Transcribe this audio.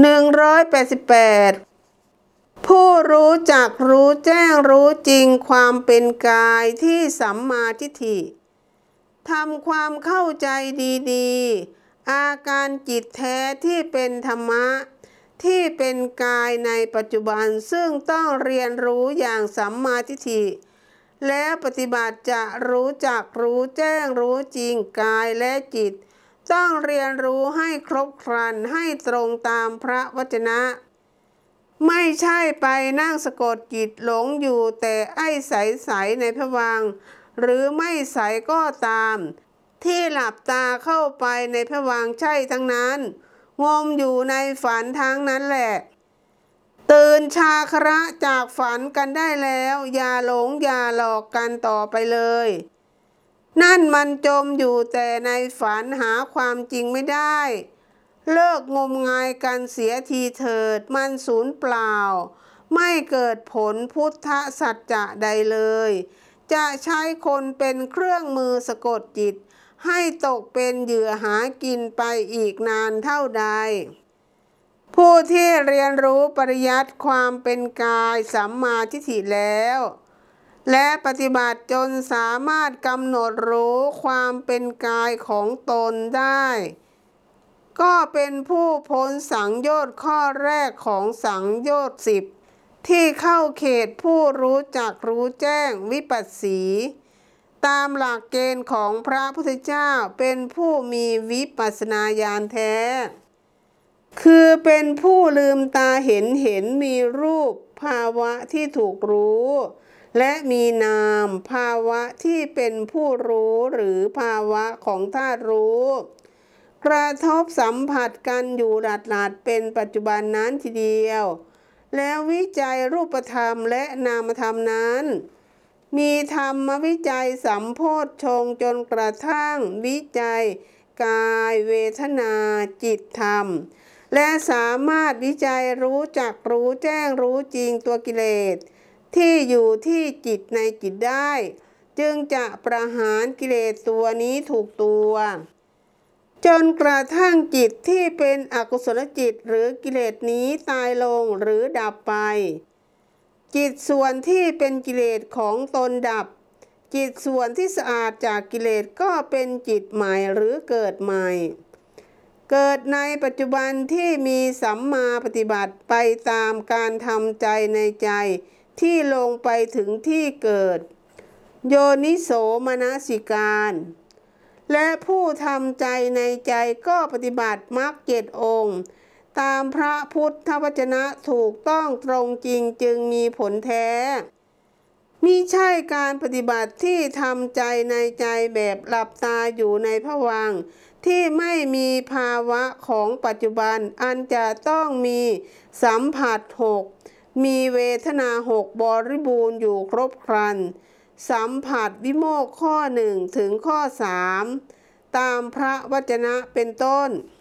188 ผู้รู้จักรู้แจ้งรู้จริงความเป็นกายที่สัมมาทิฏฐิทำความเข้าใจดีๆ อาการจิตแท้ที่เป็นธรรมะ ที่เป็นกายในปัจจุบันซึ่งต้องเรียนรู้อย่างสัมมาทิฏฐิแล้วปฏิบัติจะรู้จักรู้แจ้งรู้จริงกายและจิต ต้องเรียนรู้ให้ครบครันให้ตรงตามพระวจนะ ไม่ใช่ไปนั่งสะกดจิตหลงอยู่แต่ไอ้ใสๆในพระวัง หรือไม่ใสก็ตาม ที่หลับตาเข้าไปในพระวังใช่ทั้งนั้น งมอยู่ในฝันทั้งนั้นแหละตื่นชาคระจากฝันกันได้แล้ว อย่าหลงอย่าหลอกกันต่อไปเลย นั่นมันจมอยู่แต่ในฝันหาความจริงไม่ได้ เลิกงมงายกันเสียทีเถิดมันสูญเปล่า ไม่เกิดผลพุทธสัจจะใดเลย จะใช้คนเป็นเครื่องมือสะกดจิต ให้ตกเป็นเหยื่อหากินไปอีกนานเท่าใด ผู้ที่เรียนรู้ปริยัติความเป็นกายสัมมาทิฏฐิแล้ว และปฏิบัติจนสามารถกำหนดรู้ความเป็นกายของตนได้ ก็เป็นผู้พ้นสังโยชน์ข้อแรกของสังโยชน์สิบที่เข้าเขตผู้รู้จักรู้แจ้งวิปัสสี ตามหลักเกณฑ์ของพระพุทธเจ้าเป็นผู้มีวิปัสสนาญาณแท้ คือเป็นผู้ลืมตาเห็นเห็นมีรูปภาวะที่ถูกรู้ และมีนามภาวะที่เป็นผู้รู้หรือภาวะของธาตุรู้ กระทบสัมผัสกันอยู่หลัดหลัดๆเป็นปัจจุบันนั้นทีเดียว แล้ววิจัยรูปธรรมและนามธรรมนั้น มีธรรมวิจัยสัมโพธชงจนกระทั่งวิจัย กายเวทนาจิตธรรม และสามารถวิจัยรู้จักรู้แจ้งรู้จริงตัวกิเลส ที่อยู่ที่จิตในจิตได้ จึงจะประหารกิเลสตัวนี้ถูกตัว จนกระทั่งจิตที่เป็นอกุศลจิตหรือกิเลสนี้ตายลงหรือดับไป จิตส่วนที่เป็นกิเลสของตนดับ จิตส่วนที่สะอาดจากกิเลสก็เป็นจิตใหม่หรือเกิดใหม่เกิดในปัจจุบันที่มีสัมมาปฏิบัติไปตามการทำใจในใจ ที่ลงไปถึงที่เกิด โยนิโสมนสิการ และผู้ทำใจในใจก็ปฏิบัติมรรคเจ็ดองค์ ตามพระพุทธวจนะถูกต้องตรงจริงจึงมีผลแท้มิใช่การปฏิบัติที่ทำใจในใจแบบหลับตาอยู่ในพวัง ที่ไม่มีภาวะของปัจจุบันอันจะต้องมีสัมผัสหก มีเวทนาหกบริบูรณ์อยู่ครบครัน สัมผัสวิโมกข้อหนึ่งถึงข้อสามตามพระวจนะเป็นต้น